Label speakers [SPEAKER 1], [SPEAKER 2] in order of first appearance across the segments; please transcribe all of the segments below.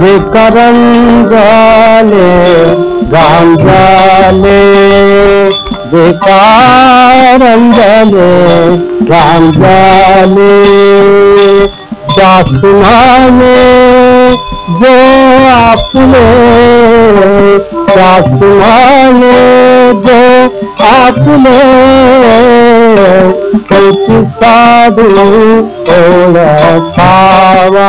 [SPEAKER 1] विकरंगाले गांजाले जाले गांजाले शासनाने जो आपने शासनाने जो आपने कल्प साधु ओढ़ पावा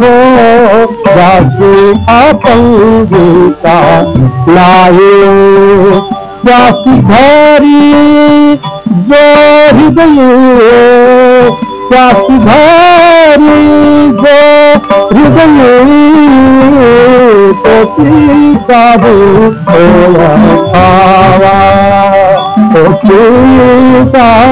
[SPEAKER 1] गो जाती आपण गीता नाही त्याची घरी जो हृदय त्याची घरी जो हृदय खावा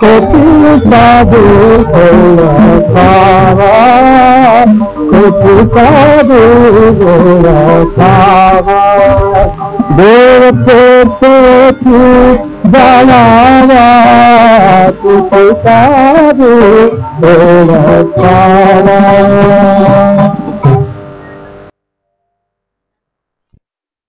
[SPEAKER 1] पु कया खारा गा बी पैसा बया